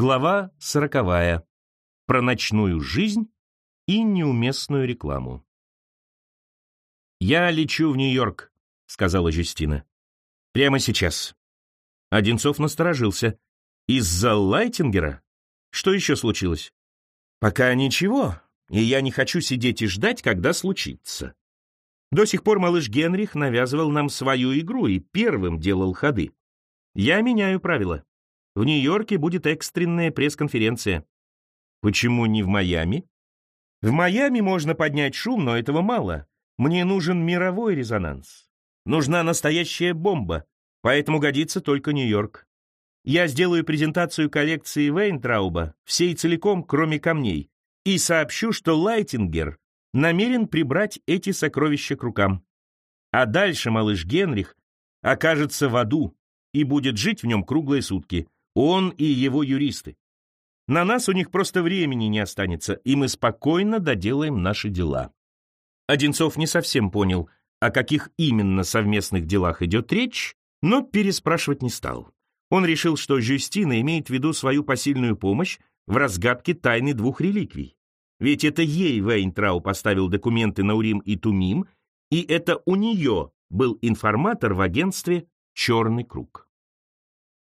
Глава сороковая. Про ночную жизнь и неуместную рекламу. «Я лечу в Нью-Йорк», — сказала Жюстина. «Прямо сейчас». Одинцов насторожился. «Из-за Лайтингера? Что еще случилось?» «Пока ничего, и я не хочу сидеть и ждать, когда случится. До сих пор малыш Генрих навязывал нам свою игру и первым делал ходы. Я меняю правила. В Нью-Йорке будет экстренная пресс-конференция. Почему не в Майами? В Майами можно поднять шум, но этого мало. Мне нужен мировой резонанс. Нужна настоящая бомба, поэтому годится только Нью-Йорк. Я сделаю презентацию коллекции Вейнтрауба, всей целиком, кроме камней, и сообщу, что Лайтингер намерен прибрать эти сокровища к рукам. А дальше малыш Генрих окажется в аду и будет жить в нем круглые сутки. Он и его юристы. На нас у них просто времени не останется, и мы спокойно доделаем наши дела. Одинцов не совсем понял, о каких именно совместных делах идет речь, но переспрашивать не стал. Он решил, что Жюстина имеет в виду свою посильную помощь в разгадке тайны двух реликвий. Ведь это ей Вейнтрау поставил документы на Урим и Тумим, и это у нее был информатор в агентстве «Черный круг».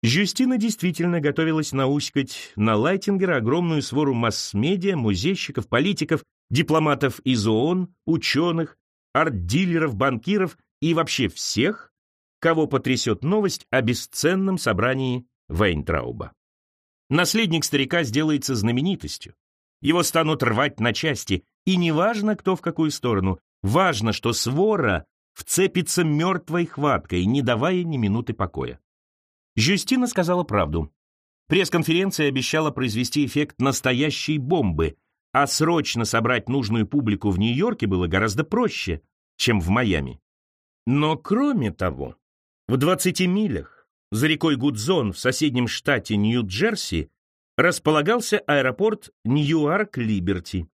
Жюстина действительно готовилась науськать на Лайтингера огромную свору масс-медиа, музейщиков, политиков, дипломатов из ООН, ученых, арт-дилеров, банкиров и вообще всех, кого потрясет новость о бесценном собрании Вейнтрауба. Наследник старика сделается знаменитостью. Его станут рвать на части, и неважно, кто в какую сторону, важно, что свора вцепится мертвой хваткой, не давая ни минуты покоя. Жюстина сказала правду. Пресс-конференция обещала произвести эффект настоящей бомбы, а срочно собрать нужную публику в Нью-Йорке было гораздо проще, чем в Майами. Но кроме того, в 20 милях за рекой Гудзон в соседнем штате Нью-Джерси располагался аэропорт Ньюарк-Либерти.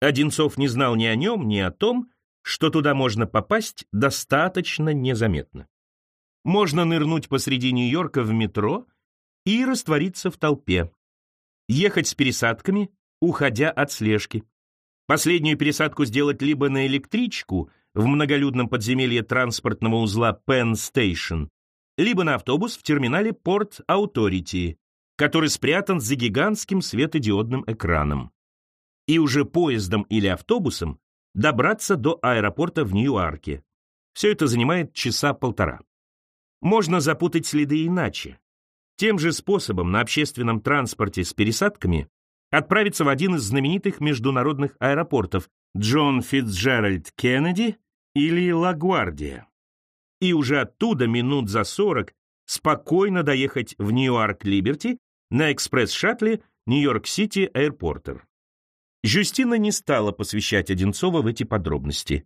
Одинцов не знал ни о нем, ни о том, что туда можно попасть достаточно незаметно. Можно нырнуть посреди Нью-Йорка в метро и раствориться в толпе. Ехать с пересадками, уходя от слежки. Последнюю пересадку сделать либо на электричку в многолюдном подземелье транспортного узла Penn Station, либо на автобус в терминале Port Authority, который спрятан за гигантским светодиодным экраном. И уже поездом или автобусом добраться до аэропорта в Нью-Арке. Все это занимает часа полтора. Можно запутать следы иначе. Тем же способом на общественном транспорте с пересадками отправиться в один из знаменитых международных аэропортов Джон Фитцджеральд Кеннеди или Лагуардия. И уже оттуда минут за 40 спокойно доехать в Нью-Арк-Либерти на экспресс-шаттле Нью-Йорк-Сити Аэропортер. Жюстина не стала посвящать Одинцова в эти подробности.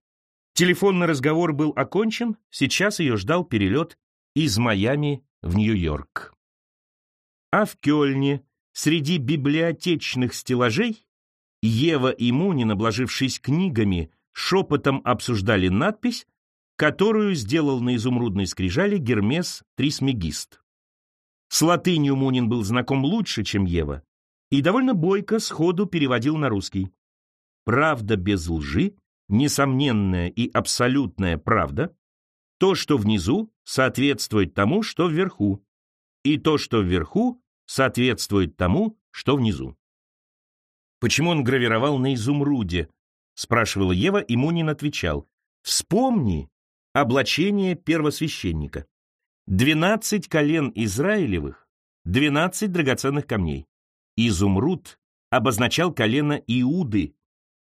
Телефонный разговор был окончен, сейчас ее ждал перелет из Майами в Нью-Йорк. А в Кёльне, среди библиотечных стеллажей, Ева и Мунин, обложившись книгами, шепотом обсуждали надпись, которую сделал на изумрудной скрижали Гермес Трисмегист. С латынью Мунин был знаком лучше, чем Ева, и довольно бойко сходу переводил на русский. Правда без лжи, несомненная и абсолютная правда, то, что внизу, соответствует тому, что вверху, и то, что вверху, соответствует тому, что внизу. «Почему он гравировал на изумруде?» — спрашивала Ева, и Мунин отвечал. «Вспомни облачение первосвященника. Двенадцать колен Израилевых, двенадцать драгоценных камней. Изумруд обозначал колено Иуды,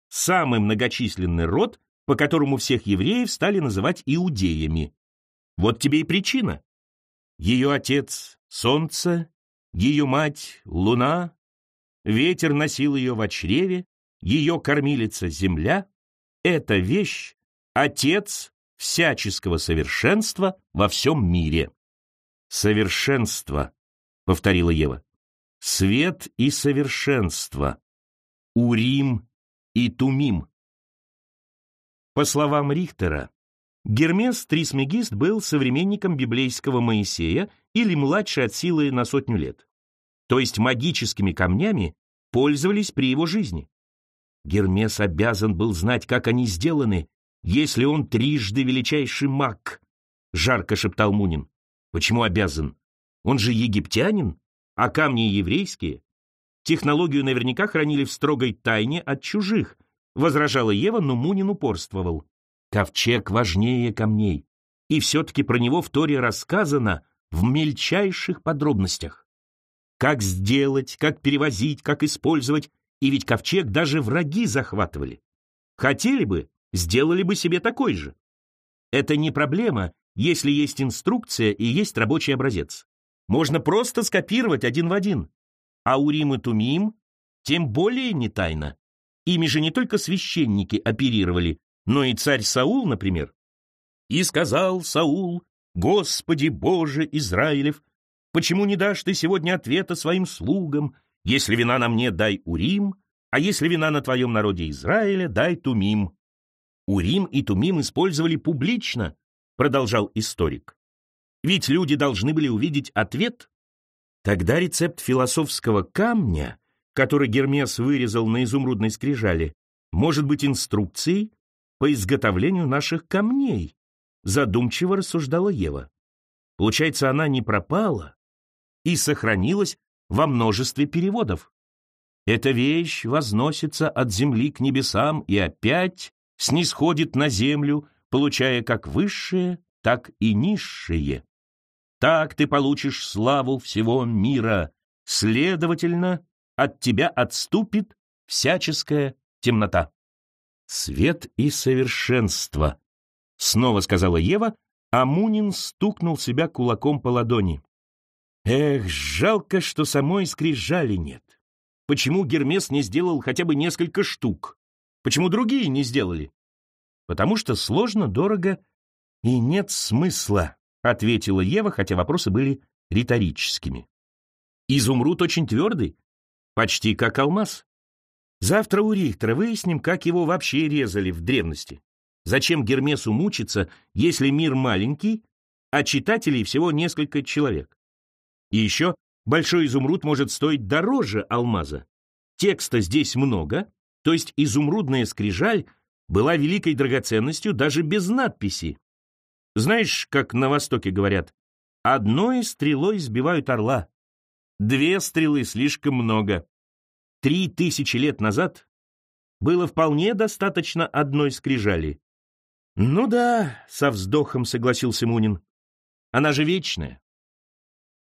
самый многочисленный род, по которому всех евреев стали называть иудеями. Вот тебе и причина. Ее отец — солнце, ее мать — луна, ветер носил ее в чреве, ее кормилица — земля. Эта вещь — отец всяческого совершенства во всем мире. «Совершенство», — повторила Ева. «Свет и совершенство. Урим и Тумим». По словам Рихтера, Гермес Трисмегист был современником библейского Моисея или младше от силы на сотню лет. то есть магическими камнями, пользовались при его жизни. Гермес обязан был знать, как они сделаны, если он трижды величайший маг, — жарко шептал Мунин. Почему обязан? Он же египтянин, а камни еврейские. Технологию наверняка хранили в строгой тайне от чужих, — возражала Ева, но Мунин упорствовал. Ковчег важнее камней, и все-таки про него в Торе рассказано в мельчайших подробностях. Как сделать, как перевозить, как использовать, и ведь ковчег даже враги захватывали. Хотели бы, сделали бы себе такой же. Это не проблема, если есть инструкция и есть рабочий образец. Можно просто скопировать один в один. А Урим и Тумим тем более не тайна. Ими же не только священники оперировали, но и царь Саул, например. «И сказал Саул, Господи Боже Израилев, почему не дашь ты сегодня ответа своим слугам, если вина на мне, дай Урим, а если вина на твоем народе Израиля, дай Тумим». Урим и Тумим использовали публично, продолжал историк. Ведь люди должны были увидеть ответ. Тогда рецепт философского камня, который Гермес вырезал на изумрудной скрижали, может быть инструкцией по изготовлению наших камней, задумчиво рассуждала Ева. Получается, она не пропала и сохранилась во множестве переводов. Эта вещь возносится от земли к небесам и опять снисходит на землю, получая как высшее, так и низшее. Так ты получишь славу всего мира. Следовательно, от тебя отступит всяческая темнота. Свет и совершенство, снова сказала Ева, а Мунин стукнул себя кулаком по ладони. Эх, жалко, что самой скрижали нет. Почему Гермес не сделал хотя бы несколько штук? Почему другие не сделали? Потому что сложно, дорого и нет смысла, ответила Ева, хотя вопросы были риторическими. Изумруд очень твердый, почти как алмаз. Завтра у Рихтера выясним, как его вообще резали в древности. Зачем Гермесу мучиться, если мир маленький, а читателей всего несколько человек? И еще большой изумруд может стоить дороже алмаза. Текста здесь много, то есть изумрудная скрижаль была великой драгоценностью даже без надписи. Знаешь, как на Востоке говорят, одной стрелой сбивают орла, две стрелы слишком много. Три тысячи лет назад было вполне достаточно одной скрижали. «Ну да», — со вздохом согласился Мунин, — «она же вечная».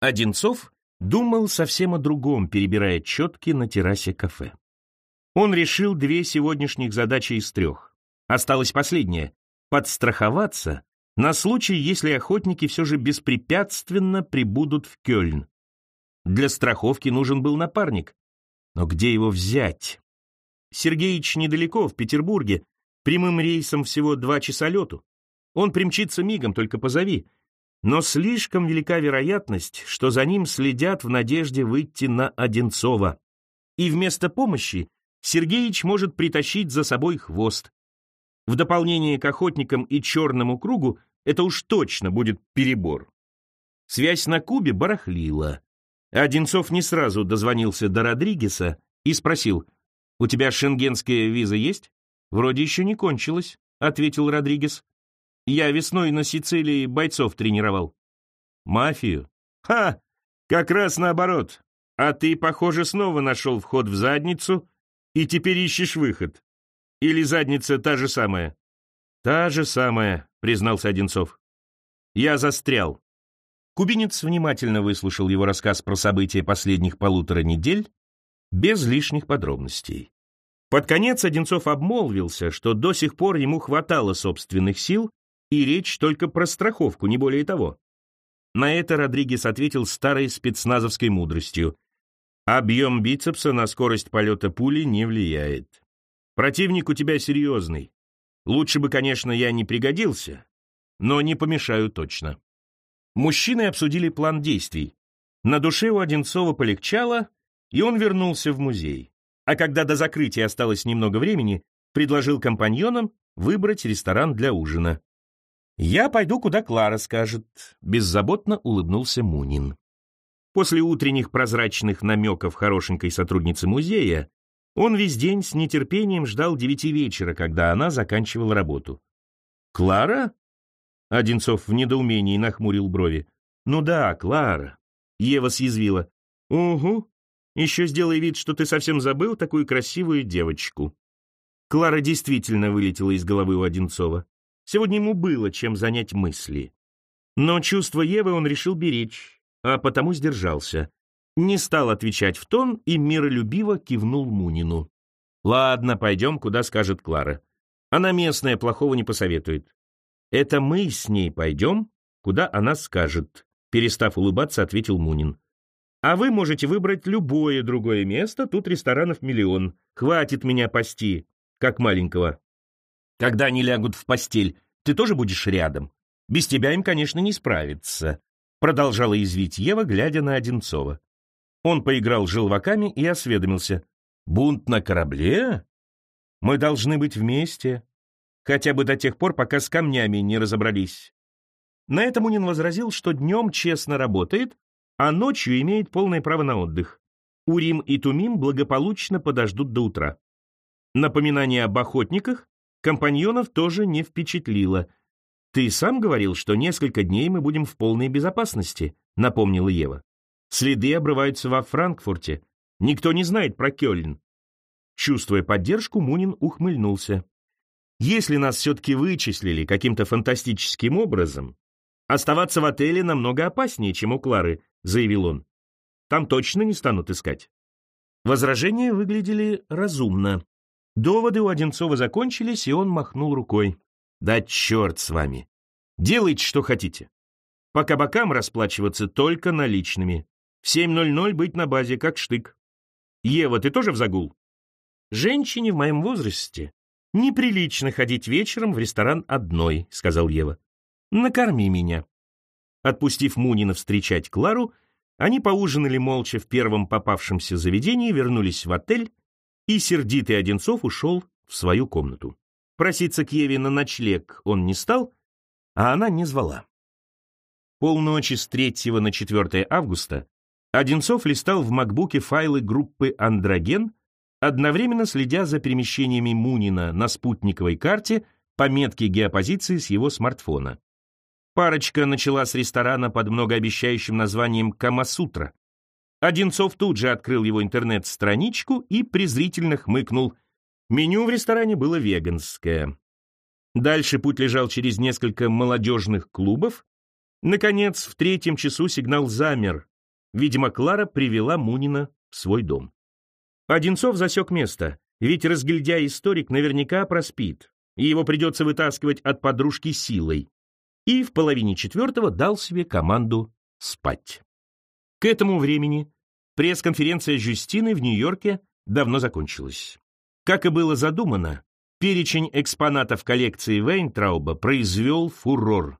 Одинцов думал совсем о другом, перебирая четки на террасе кафе. Он решил две сегодняшних задачи из трех. Осталась последняя — подстраховаться на случай, если охотники все же беспрепятственно прибудут в Кёльн. Для страховки нужен был напарник. Но где его взять? Сергеич недалеко, в Петербурге, прямым рейсом всего два часа лету. Он примчится мигом, только позови. Но слишком велика вероятность, что за ним следят в надежде выйти на Одинцова. И вместо помощи Сергеич может притащить за собой хвост. В дополнение к охотникам и черному кругу это уж точно будет перебор. Связь на Кубе барахлила. Одинцов не сразу дозвонился до Родригеса и спросил, «У тебя шенгенская виза есть?» «Вроде еще не кончилась», — ответил Родригес. «Я весной на Сицилии бойцов тренировал». «Мафию?» «Ха! Как раз наоборот. А ты, похоже, снова нашел вход в задницу и теперь ищешь выход. Или задница та же самая?» «Та же самая», — признался Одинцов. «Я застрял». Кубинец внимательно выслушал его рассказ про события последних полутора недель, без лишних подробностей. Под конец Одинцов обмолвился, что до сих пор ему хватало собственных сил, и речь только про страховку, не более того. На это Родригес ответил старой спецназовской мудростью. Объем бицепса на скорость полета пули не влияет. Противник у тебя серьезный. Лучше бы, конечно, я не пригодился, но не помешаю точно. Мужчины обсудили план действий. На душе у Одинцова полегчало, и он вернулся в музей. А когда до закрытия осталось немного времени, предложил компаньонам выбрать ресторан для ужина. «Я пойду, куда Клара скажет», — беззаботно улыбнулся Мунин. После утренних прозрачных намеков хорошенькой сотрудницы музея он весь день с нетерпением ждал девяти вечера, когда она заканчивала работу. «Клара?» Одинцов в недоумении нахмурил брови. «Ну да, Клара». Ева съязвила. «Угу. Еще сделай вид, что ты совсем забыл такую красивую девочку». Клара действительно вылетела из головы у Одинцова. Сегодня ему было чем занять мысли. Но чувство Евы он решил беречь, а потому сдержался не стал отвечать в тон и миролюбиво кивнул Мунину. «Ладно, пойдем, куда скажет Клара. Она местная, плохого не посоветует. Это мы с ней пойдем, куда она скажет», перестав улыбаться, ответил Мунин. «А вы можете выбрать любое другое место, тут ресторанов миллион. Хватит меня пасти, как маленького. Когда они лягут в постель, ты тоже будешь рядом. Без тебя им, конечно, не справиться», продолжала извить Ева, глядя на Одинцова. Он поиграл желваками и осведомился. «Бунт на корабле? Мы должны быть вместе, хотя бы до тех пор, пока с камнями не разобрались». На это Мунин возразил, что днем честно работает, а ночью имеет полное право на отдых. Урим и Тумим благополучно подождут до утра. Напоминание об охотниках компаньонов тоже не впечатлило. «Ты сам говорил, что несколько дней мы будем в полной безопасности», — напомнила Ева. Следы обрываются во Франкфурте. Никто не знает про Кёльн. Чувствуя поддержку, Мунин ухмыльнулся. Если нас все-таки вычислили каким-то фантастическим образом, оставаться в отеле намного опаснее, чем у Клары, заявил он. Там точно не станут искать. Возражения выглядели разумно. Доводы у Одинцова закончились, и он махнул рукой. «Да черт с вами! Делайте, что хотите. По кабакам расплачиваться только наличными. В 7.00 быть на базе, как штык. Ева, ты тоже в загул? Женщине в моем возрасте неприлично ходить вечером в ресторан одной, сказал Ева. Накорми меня. Отпустив Мунина встречать Клару, они поужинали молча в первом попавшемся заведении, вернулись в отель, и сердитый Одинцов ушел в свою комнату. Проситься к Еве на ночлег он не стал, а она не звала. Полночи с 3 на 4 августа Одинцов листал в макбуке файлы группы «Андроген», одновременно следя за перемещениями Мунина на спутниковой карте по метке геопозиции с его смартфона. Парочка начала с ресторана под многообещающим названием «Камасутра». Одинцов тут же открыл его интернет-страничку и презрительно хмыкнул. Меню в ресторане было веганское. Дальше путь лежал через несколько молодежных клубов. Наконец, в третьем часу сигнал замер, Видимо, Клара привела Мунина в свой дом. Одинцов засек место, ведь разгильдяй-историк наверняка проспит, и его придется вытаскивать от подружки силой. И в половине четвертого дал себе команду спать. К этому времени пресс-конференция Жюстины в Нью-Йорке давно закончилась. Как и было задумано, перечень экспонатов коллекции Вейнтрауба произвел фурор.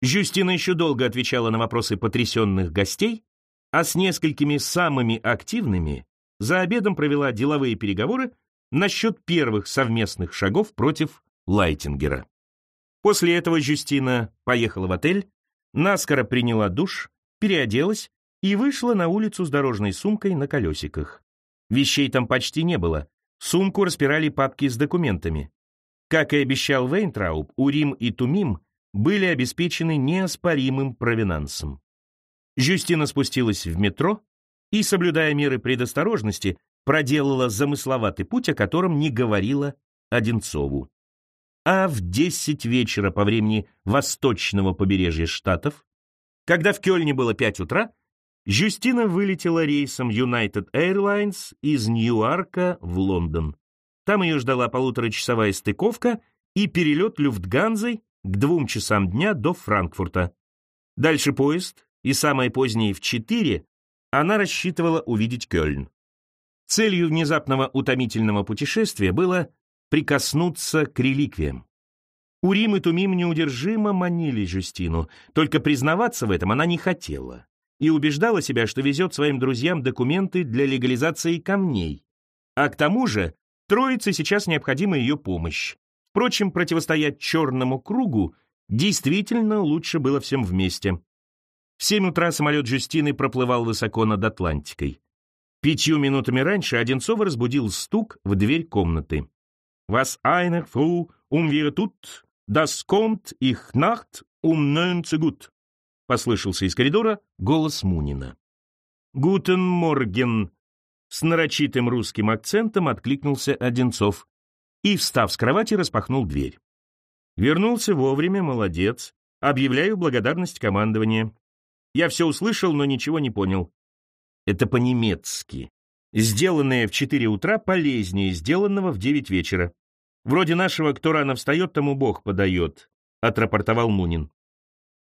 Жюстина еще долго отвечала на вопросы потрясенных гостей, а с несколькими самыми активными за обедом провела деловые переговоры насчет первых совместных шагов против Лайтингера. После этого Жюстина поехала в отель, наскоро приняла душ, переоделась и вышла на улицу с дорожной сумкой на колесиках. Вещей там почти не было. Сумку распирали папки с документами. Как и обещал Вейнтрауб, Урим и Тумим были обеспечены неоспоримым провинансом. Жюстина спустилась в метро и, соблюдая меры предосторожности, проделала замысловатый путь, о котором не говорила Одинцову. А в десять вечера по времени восточного побережья Штатов, когда в Кёльне было пять утра, Жюстина вылетела рейсом United Airlines из Ньюарка в Лондон. Там ее ждала полуторачасовая стыковка и перелет Люфтганзой к двум часам дня до Франкфурта. Дальше поезд и самое позднее в 4 она рассчитывала увидеть Кёльн. Целью внезапного утомительного путешествия было прикоснуться к реликвиям. Урим и Тумим неудержимо манили Жюстину, только признаваться в этом она не хотела и убеждала себя, что везет своим друзьям документы для легализации камней. А к тому же троице сейчас необходима ее помощь. Впрочем, противостоять черному кругу действительно лучше было всем вместе. В семь утра самолет Жюстины проплывал высоко над Атлантикой. Пятью минутами раньше Одинцова разбудил стук в дверь комнаты. «Was eine Frau um wir tut, das kommt ich Nacht um neunzig gut», послышался из коридора голос Мунина. «Гутен Морген», с нарочитым русским акцентом откликнулся Одинцов и, встав с кровати, распахнул дверь. Вернулся вовремя, молодец. Объявляю благодарность командования. Я все услышал, но ничего не понял. Это по-немецки. Сделанное в 4 утра полезнее сделанного в 9 вечера. Вроде нашего «кто рано встает, тому Бог подает», — отрапортовал Мунин.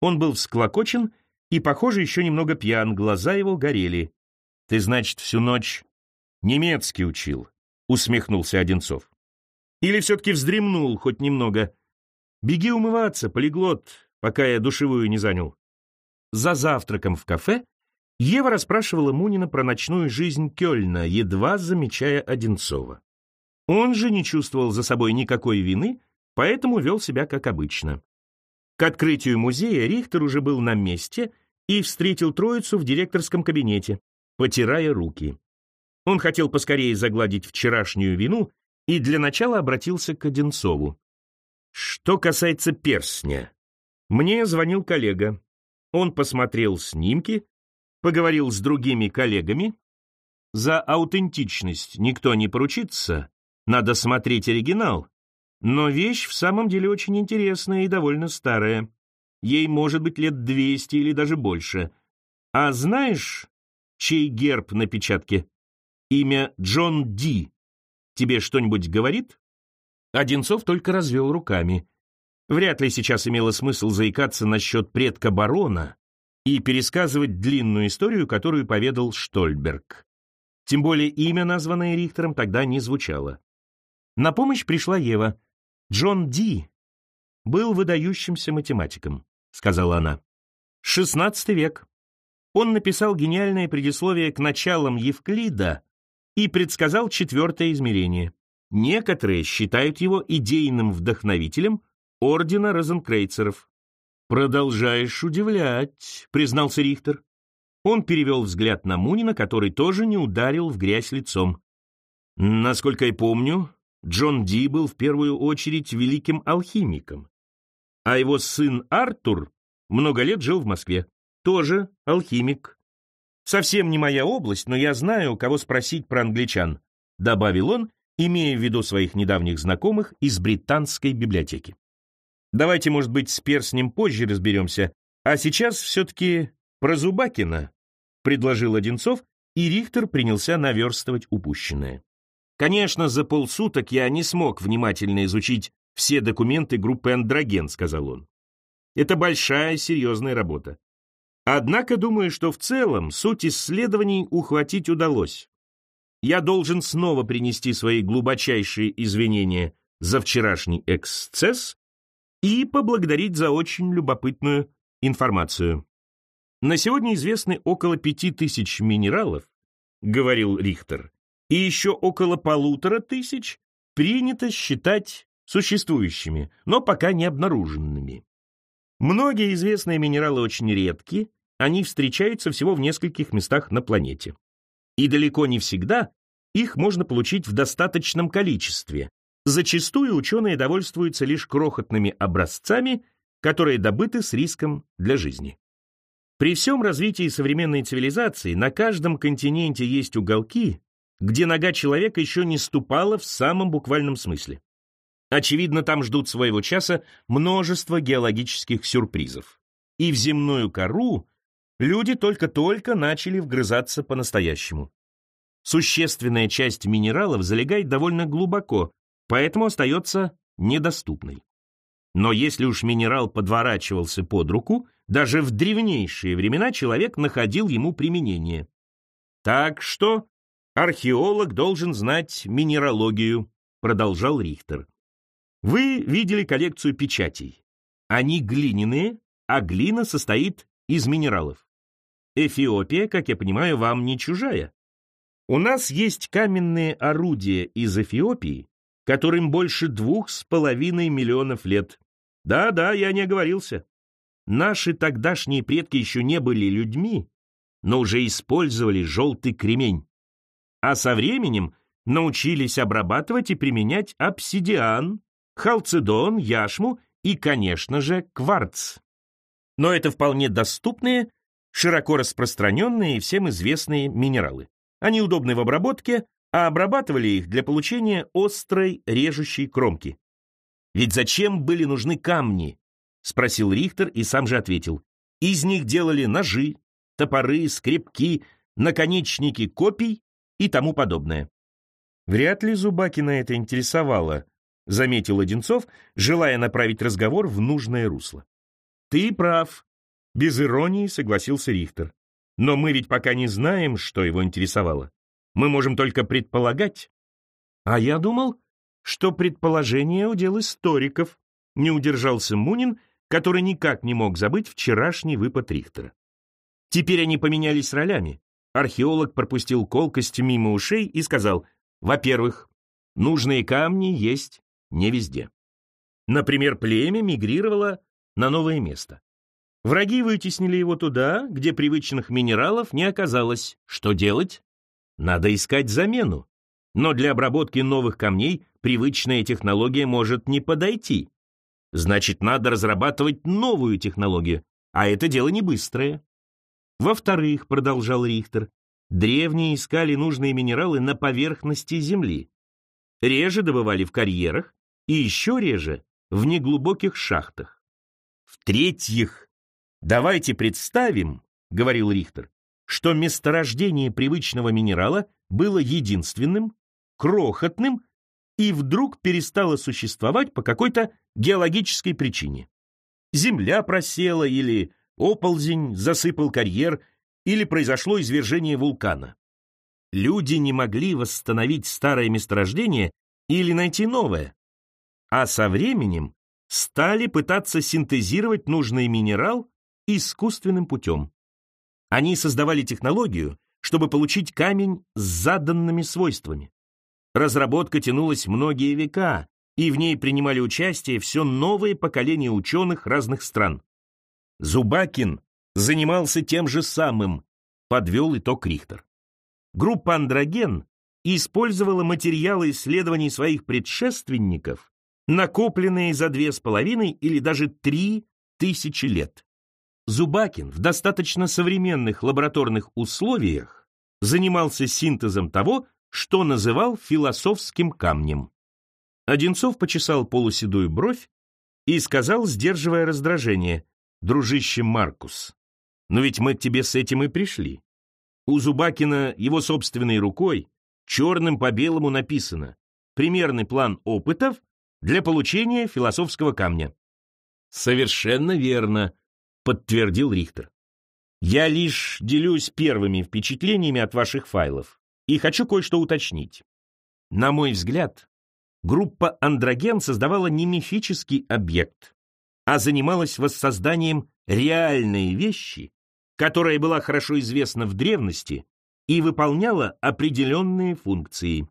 Он был всклокочен и, похоже, еще немного пьян, глаза его горели. «Ты, значит, всю ночь немецкий учил», — усмехнулся Одинцов. «Или все-таки вздремнул хоть немного? Беги умываться, полиглот, пока я душевую не занял». За завтраком в кафе Ева расспрашивала Мунина про ночную жизнь Кёльна, едва замечая Одинцова. Он же не чувствовал за собой никакой вины, поэтому вел себя как обычно. К открытию музея Рихтер уже был на месте и встретил троицу в директорском кабинете, потирая руки. Он хотел поскорее загладить вчерашнюю вину и для начала обратился к Одинцову. Что касается перстня, мне звонил коллега. Он посмотрел снимки, поговорил с другими коллегами. За аутентичность никто не поручится, надо смотреть оригинал. Но вещь в самом деле очень интересная и довольно старая. Ей может быть лет 200 или даже больше. А знаешь, чей герб на печатке? Имя Джон Ди. Тебе что-нибудь говорит? Одинцов только развел руками. Вряд ли сейчас имело смысл заикаться насчет предка барона, и пересказывать длинную историю, которую поведал Штольберг. Тем более имя, названное Рихтером, тогда не звучало. На помощь пришла Ева. «Джон Ди был выдающимся математиком», — сказала она. «16 век. Он написал гениальное предисловие к началам Евклида и предсказал четвертое измерение. Некоторые считают его идейным вдохновителем ордена розенкрейцеров. «Продолжаешь удивлять», — признался Рихтер. Он перевел взгляд на Мунина, который тоже не ударил в грязь лицом. «Насколько я помню, Джон Ди был в первую очередь великим алхимиком, а его сын Артур много лет жил в Москве. Тоже алхимик. Совсем не моя область, но я знаю, кого спросить про англичан», — добавил он, имея в виду своих недавних знакомых из британской библиотеки. Давайте, может быть, с перстнем позже разберемся, а сейчас все-таки про Зубакина, предложил Одинцов, и Рихтер принялся наверстывать упущенное. Конечно, за полсуток я не смог внимательно изучить все документы группы «Андроген», сказал он. Это большая серьезная работа. Однако думаю, что в целом суть исследований ухватить удалось. Я должен снова принести свои глубочайшие извинения за вчерашний эксцесс и поблагодарить за очень любопытную информацию. На сегодня известны около пяти тысяч минералов, говорил Рихтер, и еще около полутора тысяч принято считать существующими, но пока не обнаруженными. Многие известные минералы очень редки, они встречаются всего в нескольких местах на планете. И далеко не всегда их можно получить в достаточном количестве, Зачастую ученые довольствуются лишь крохотными образцами, которые добыты с риском для жизни. При всем развитии современной цивилизации на каждом континенте есть уголки, где нога человека еще не ступала в самом буквальном смысле. Очевидно, там ждут своего часа множество геологических сюрпризов. И в земную кору люди только-только начали вгрызаться по-настоящему. Существенная часть минералов залегает довольно глубоко, поэтому остается недоступной. Но если уж минерал подворачивался под руку, даже в древнейшие времена человек находил ему применение. Так что археолог должен знать минералогию, продолжал Рихтер. Вы видели коллекцию печатей. Они глиняные, а глина состоит из минералов. Эфиопия, как я понимаю, вам не чужая. У нас есть каменные орудия из Эфиопии, которым больше двух с половиной миллионов лет. Да-да, я не оговорился. наши тогдашние предки еще не были людьми, но уже использовали желтый кремень. А со временем научились обрабатывать и применять обсидиан, халцедон, яшму и, конечно же, кварц. Но это вполне доступные, широко распространенные и всем известные минералы. Они удобны в обработке, а обрабатывали их для получения острой режущей кромки. «Ведь зачем были нужны камни?» — спросил Рихтер и сам же ответил. «Из них делали ножи, топоры, скребки, наконечники копий и тому подобное». Вряд ли Зубакина это интересовало, заметил Одинцов, желая направить разговор в нужное русло. Ты прав, без иронии согласился Рихтер. Но мы ведь пока не знаем, что его интересовало. Мы можем только предполагать. А я думал, что предположение удел историков, не удержался Мунин, который никак не мог забыть вчерашний выпад Рихтера. Теперь они поменялись ролями. Археолог пропустил колкость мимо ушей и сказал, во-первых, нужные камни есть не везде. Например, племя мигрировало на новое место. Враги вытеснили его туда, где привычных минералов не оказалось. Что делать? Надо искать замену. Но для обработки новых камней привычная технология может не подойти. Значит, надо разрабатывать новую технологию, а это дело не быстрое. Во-вторых, продолжал Рихтер, древние искали нужные минералы на поверхности Земли. Реже добывали в карьерах и еще реже в неглубоких шахтах. В-третьих, давайте представим, говорил Рихтер, что месторождение привычного минерала было единственным, крохотным и вдруг перестало существовать по какой-то геологической причине. Земля просела или оползень засыпал карьер или произошло извержение вулкана. Люди не могли восстановить старое месторождение или найти новое, а со временем стали пытаться синтезировать нужный минерал искусственным путем. Они создавали технологию, чтобы получить камень с заданными свойствами. Разработка тянулась многие века, и в ней принимали участие все новые поколения ученых разных стран. Зубакин занимался тем же самым, подвел итог Рихтер. Группа «Андроген» использовала материалы исследований своих предшественников, накопленные за две с половиной или даже три тысячи лет. Зубакин в достаточно современных лабораторных условиях занимался синтезом того, что называл философским камнем. Одинцов почесал полуседую бровь и сказал, сдерживая раздражение, «Дружище Маркус, но ведь мы к тебе с этим и пришли. У Зубакина его собственной рукой черным по белому написано «Примерный план опытов для получения философского камня». «Совершенно верно», — подтвердил Рихтер. «Я лишь делюсь первыми впечатлениями от ваших файлов и хочу кое-что уточнить. На мой взгляд, группа «Андроген» создавала не мифический объект, а занималась воссозданием реальной вещи, которая была хорошо известна в древности и выполняла определенные функции.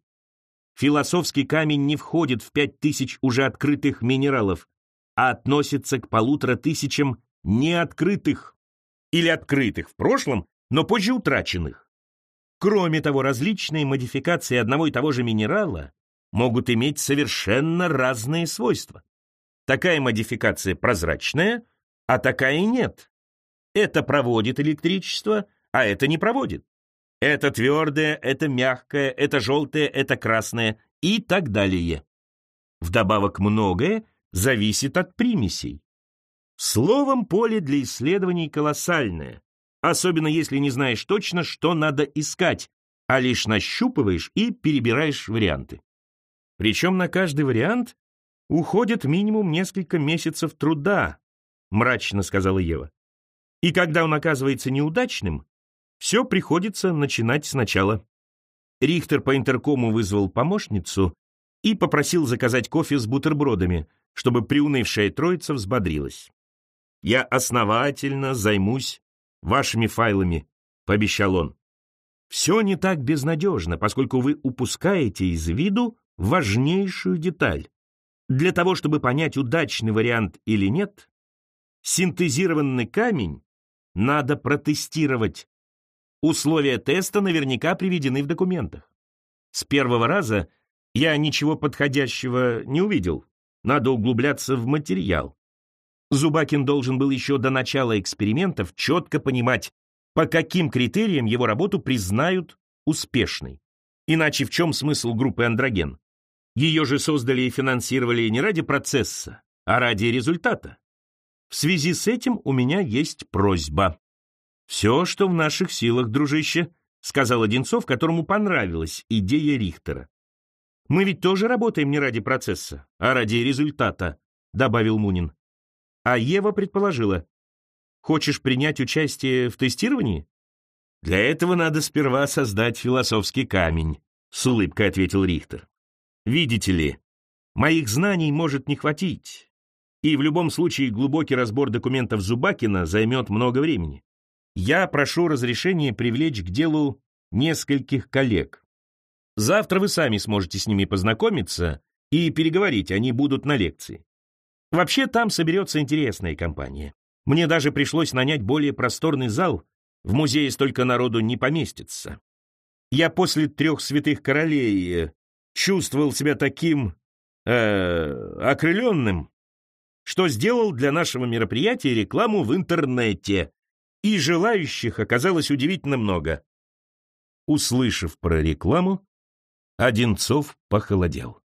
Философский камень не входит в пять тысяч уже открытых минералов, а относится к полутора тысячам неоткрытых или открытых в прошлом, но позже утраченных. Кроме того, различные модификации одного и того же минерала могут иметь совершенно разные свойства. Такая модификация прозрачная, а такая нет. Это проводит электричество, а это не проводит. Это твердое, это мягкое, это желтое, это красное и так далее. Вдобавок многое зависит от примесей. Словом, поле для исследований колоссальное, особенно если не знаешь точно, что надо искать, а лишь нащупываешь и перебираешь варианты. Причем на каждый вариант уходит минимум несколько месяцев труда, мрачно сказала Ева. И когда он оказывается неудачным, все приходится начинать сначала. Рихтер по интеркому вызвал помощницу и попросил заказать кофе с бутербродами, чтобы приунывшая троица взбодрилась. «Я основательно займусь вашими файлами», — пообещал он. «Все не так безнадежно, поскольку вы упускаете из виду важнейшую деталь. Для того, чтобы понять, удачный вариант или нет, Синтезированный камень надо протестировать. Условия теста наверняка приведены в документах. С первого раза я ничего подходящего не увидел. Надо углубляться в материал. Зубакин должен был еще до начала экспериментов четко понимать, по каким критериям его работу признают успешной. Иначе в чем смысл группы «Андроген»? Ее же создали и финансировали не ради процесса, а ради результата. В связи с этим у меня есть просьба. «Все, что в наших силах, дружище», — сказал Одинцов, которому понравилась идея Рихтера. «Мы ведь тоже работаем не ради процесса, а ради результата», — добавил Мунин. А Ева предположила. «Хочешь принять участие в тестировании?» «Для этого надо сперва создать философский камень», — с улыбкой ответил Рихтер. «Видите ли, моих знаний может не хватить, и в любом случае глубокий разбор документов Зубакина займет много времени. Я прошу разрешения привлечь к делу нескольких коллег. Завтра вы сами сможете с ними познакомиться и переговорить, они будут на лекции. Вообще там соберется интересная компания. Мне даже пришлось нанять более просторный зал, в музее столько народу не поместится. Я после трех святых королей э, чувствовал себя таким э, окрыленным, что сделал для нашего мероприятия рекламу в интернете и желающих оказалось удивительно много. Услышав про рекламу, Одинцов похолодел.